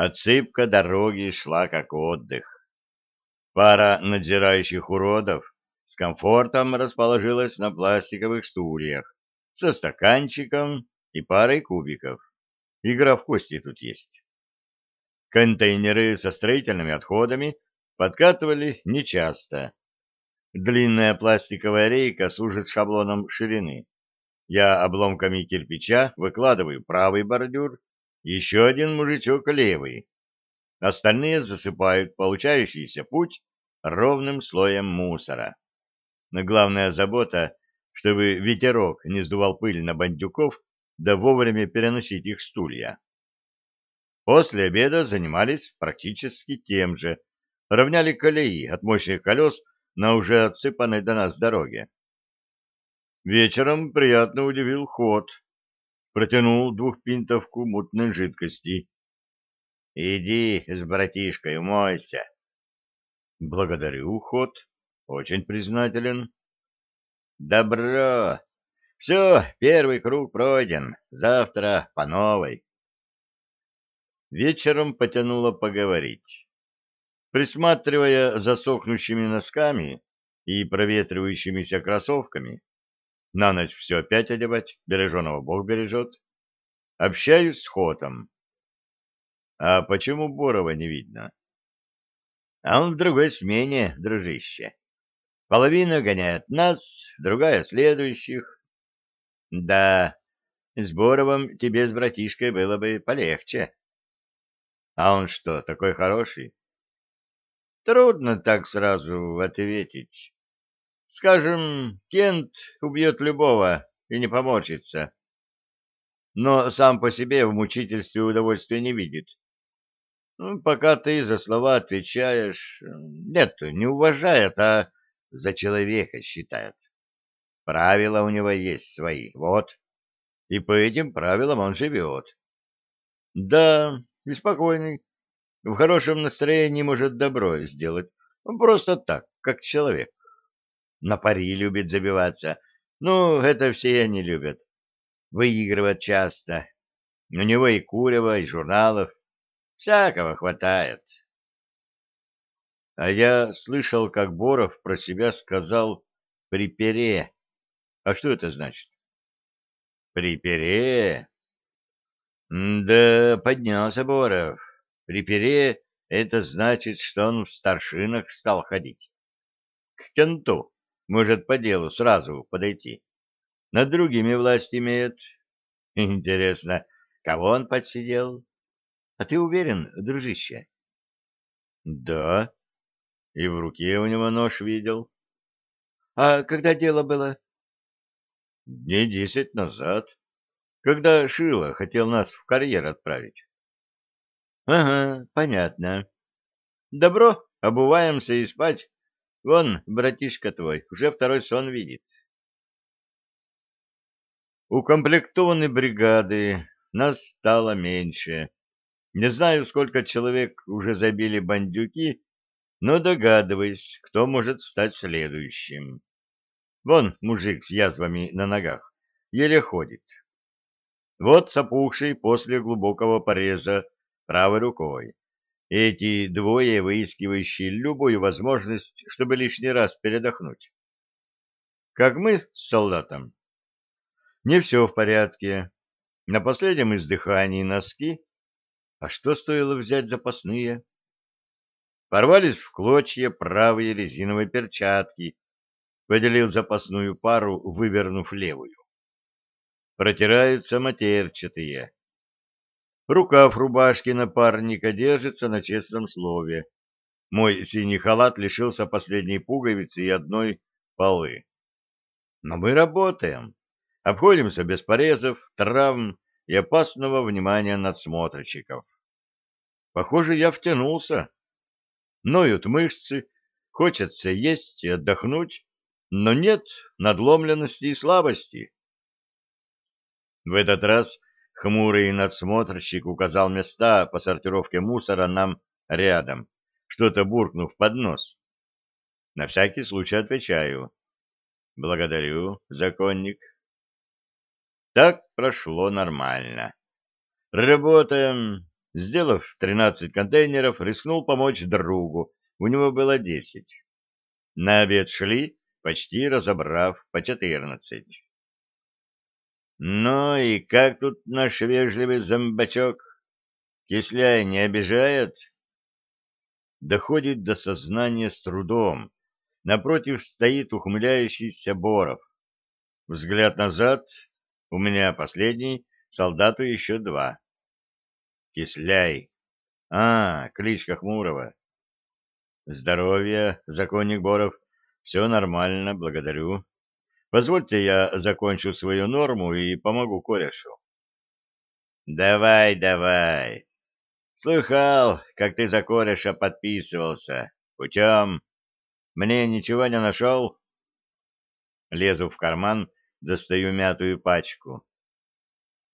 Отсыпка дороги шла как отдых. Пара надзирающих уродов с комфортом расположилась на пластиковых стульях со стаканчиком и парой кубиков. Игра в кости тут есть. Контейнеры со строительными отходами подкатывали нечасто. Длинная пластиковая рейка служит шаблоном ширины. Я обломками кирпича выкладываю правый бордюр, еще один мужичок левый. Остальные засыпают получающийся путь ровным слоем мусора. Но главная забота, чтобы ветерок не сдувал пыль на бандюков, да вовремя переносить их стулья. После обеда занимались практически тем же. Равняли колеи от мощных колес на уже отсыпанной до нас дороге. Вечером приятно удивил ход протянул двухпинтовку мутной жидкости. — Иди с братишкой умойся. — Благодарю, уход. Очень признателен. — Добро. Все, первый круг пройден. Завтра по новой. Вечером потянуло поговорить. Присматривая за сохнущими носками и проветривающимися кроссовками, на ночь все опять одевать, береженого Бог бережет. Общаюсь с Хотом. А почему Борова не видно? А он в другой смене, дружище. Половина гоняет нас, другая — следующих. Да, с Боровым тебе с братишкой было бы полегче. А он что, такой хороший? Трудно так сразу ответить. Скажем, Кент убьет любого и не поморщится. Но сам по себе в мучительстве удовольствия не видит. Ну, пока ты за слова отвечаешь, нет, не уважает, а за человека считает. Правила у него есть свои, вот. И по этим правилам он живет. Да, беспокойный. В хорошем настроении может добро сделать. Просто так, как человек на пари любит забиваться. Ну, это все они любят. Выигрывать часто. У него и курева, и журналов. Всякого хватает. А я слышал, как Боров про себя сказал припере. А что это значит? Припере? Да, поднялся Боров. Припере — это значит, что он в старшинах стал ходить. К кенту может по делу сразу подойти. Над другими власть имеет. Интересно, кого он подсидел? А ты уверен, дружище? Да. И в руке у него нож видел. А когда дело было? Дней десять назад, когда Шила хотел нас в карьер отправить. Ага, понятно. Добро, обуваемся и спать. Вон, братишка твой, уже второй сон видит. Укомплектованной бригады нас стало меньше. Не знаю, сколько человек уже забили бандюки, но догадываюсь, кто может стать следующим. Вон мужик с язвами на ногах, еле ходит. Вот с после глубокого пореза правой рукой. Эти двое, выискивающие любую возможность, чтобы лишний раз передохнуть. Как мы с солдатом. Не все в порядке. На последнем издыхании носки. А что стоило взять запасные? Порвались в клочья правые резиновые перчатки. Выделил запасную пару, вывернув левую. Протираются матерчатые. Рукав рубашки напарника держится на честном слове. Мой синий халат лишился последней пуговицы и одной полы. Но мы работаем. Обходимся без порезов, травм и опасного внимания надсмотрщиков. Похоже, я втянулся. Ноют мышцы, хочется есть и отдохнуть, но нет надломленности и слабости. В этот раз Хмурый надсмотрщик указал места по сортировке мусора нам рядом, что-то буркнув под нос. На всякий случай отвечаю. Благодарю, законник. Так прошло нормально. Работаем. Сделав 13 контейнеров, рискнул помочь другу. У него было 10. На обед шли, почти разобрав по 14. Ну и как тут наш вежливый зомбачок? Кисляй не обижает? Доходит до сознания с трудом. Напротив стоит ухмыляющийся Боров. Взгляд назад. У меня последний, солдату еще два. Кисляй. А, кличка Хмурова. Здоровья, законник Боров. Все нормально, благодарю. Позвольте я закончу свою норму и помогу корешу. Давай, давай. Слыхал, как ты за кореша подписывался. Путем. Мне ничего не нашел? Лезу в карман, достаю мятую пачку.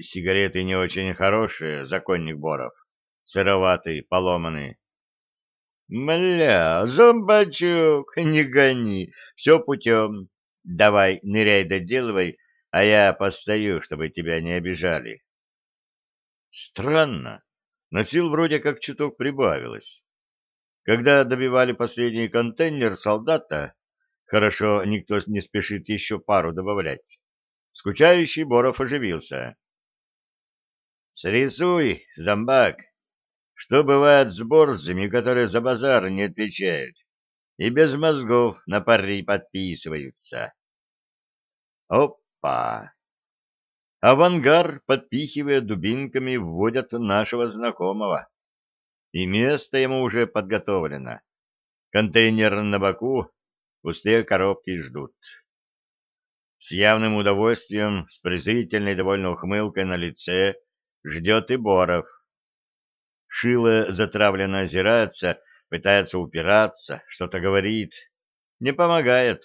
Сигареты не очень хорошие, законник Боров. Сыроватый, поломанный. Мля, зомбачок, не гони, все путем. Давай, ныряй доделывай, а я постою, чтобы тебя не обижали. Странно, но сил вроде как чуток прибавилось. Когда добивали последний контейнер солдата, хорошо, никто не спешит еще пару добавлять, скучающий Боров оживился. «Срисуй, зомбак, что бывает с борзыми, которые за базар не отвечают?» и без мозгов на пари подписываются. Опа! А в ангар подпихивая дубинками, вводят нашего знакомого. И место ему уже подготовлено. Контейнер на боку, пустые коробки ждут. С явным удовольствием, с презрительной довольно ухмылкой на лице, ждет и Боров. Шило затравленно озирается, пытается упираться, что-то говорит. Не помогает.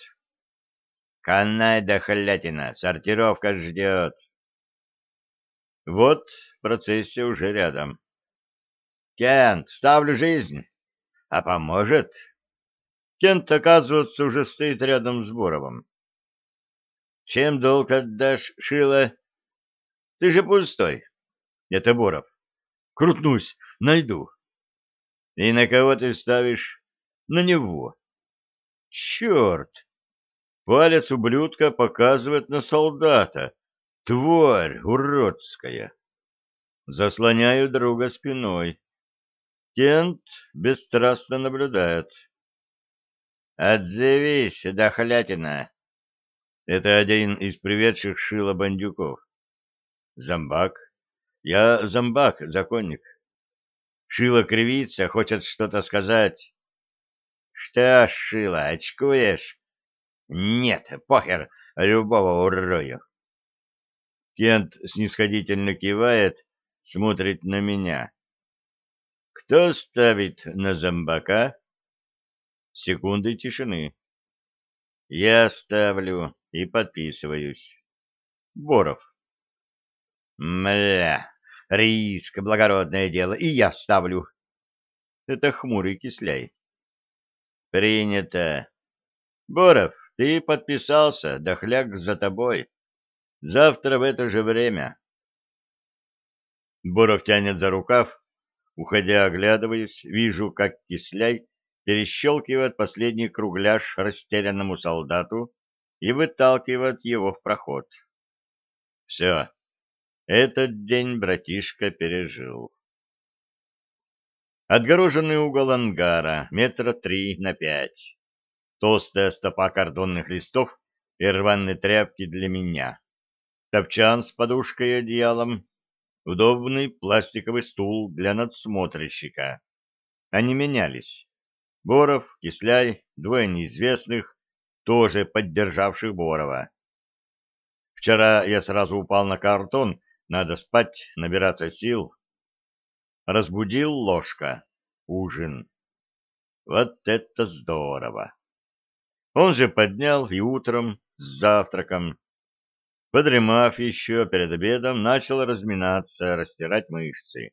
Канай да хлятина, сортировка ждет. Вот процессия уже рядом. Кент, ставлю жизнь. А поможет? Кент, оказывается, уже стоит рядом с Боровым. Чем долг отдашь, Шила? Ты же пустой. Это Боров. Крутнусь, найду. И на кого ты ставишь? На него. Черт! Палец ублюдка показывает на солдата. Тварь уродская! Заслоняю друга спиной. Кент бесстрастно наблюдает. «Отзовись, дохлятина!» Это один из приведших шило бандюков. «Зомбак? Я зомбак, законник. Шила кривится, хочет что-то сказать. Что, Шила, очкуешь? Нет, похер, любого урою. Кент снисходительно кивает, смотрит на меня. Кто ставит на зомбака? Секунды тишины. Я ставлю и подписываюсь. Боров. Мля, Риск — благородное дело, и я ставлю. Это хмурый кисляй. Принято. Боров, ты подписался, дохляк за тобой. Завтра в это же время. Боров тянет за рукав. Уходя, оглядываюсь, вижу, как кисляй перещелкивает последний кругляш растерянному солдату и выталкивает его в проход. Все, этот день братишка пережил. Отгороженный угол ангара, метра три на пять. Толстая стопа кордонных листов и рваные тряпки для меня. Топчан с подушкой и одеялом. Удобный пластиковый стул для надсмотрщика. Они менялись. Боров, Кисляй, двое неизвестных, тоже поддержавших Борова. Вчера я сразу упал на картон, надо спать, набираться сил. Разбудил ложка. Ужин. Вот это здорово! Он же поднял и утром с завтраком. Подремав еще перед обедом, начал разминаться, растирать мышцы.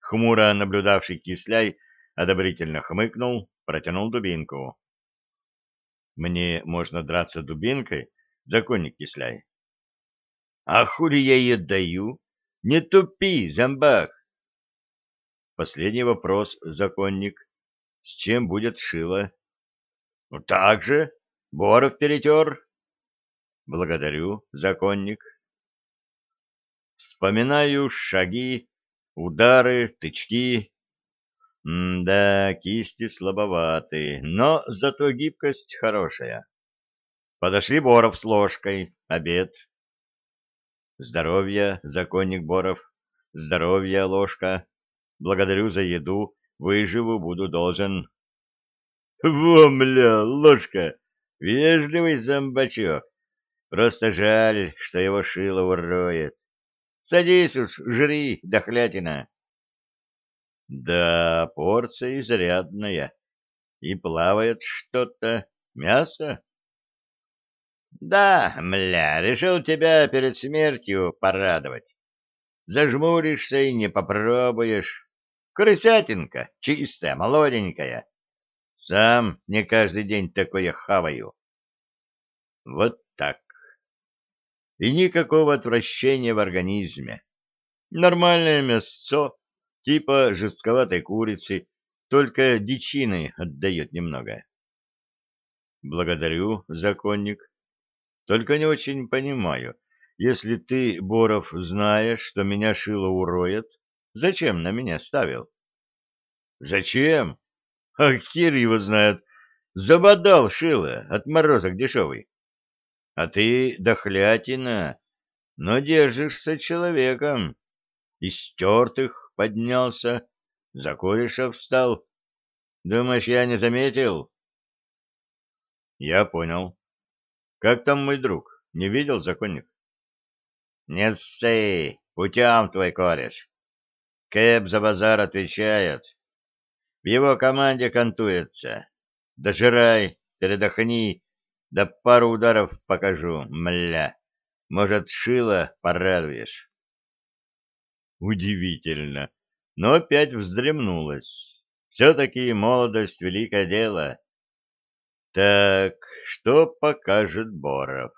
Хмуро наблюдавший кисляй одобрительно хмыкнул, протянул дубинку. — Мне можно драться дубинкой, законник кисляй? А хули я ей даю? Не тупи, зомбак! Последний вопрос, законник. С чем будет шило? Ну, так же. Боров перетер. Благодарю, законник. Вспоминаю шаги, удары, тычки. М да, кисти слабоваты, но зато гибкость хорошая. Подошли Боров с ложкой, обед. Здоровья законник Боров. здоровья ложка. Благодарю за еду. Выживу буду должен. Вомля, ложка! Вежливый зомбачок. Просто жаль, что его шило уроет. Садись уж, жри, дохлятина. Да, порция изрядная. И плавает что-то. Мясо? Да, мля, решил тебя перед смертью порадовать. Зажмуришься и не попробуешь. Крысятинка, чистая, молоденькая. Сам не каждый день такое хаваю. Вот так. И никакого отвращения в организме. Нормальное мясцо, типа жестковатой курицы, только дичины отдает немного. Благодарю, законник. Только не очень понимаю, если ты, Боров, знаешь, что меня шило уроет, зачем на меня ставил? Зачем? А хер его знает. Забодал шило, отморозок дешевый. А ты дохлятина, но держишься человеком. Из тертых поднялся, за кореша встал. Думаешь, я не заметил? Я понял. Как там мой друг? Не видел законник? Не ссы, путем твой кореш. Кэп за базар отвечает. В его команде контуется. Дожирай, передохни, да пару ударов покажу, мля. Может, шило порадуешь. Удивительно, но опять вздремнулась. Все-таки молодость — великое дело. Так, что покажет Боров?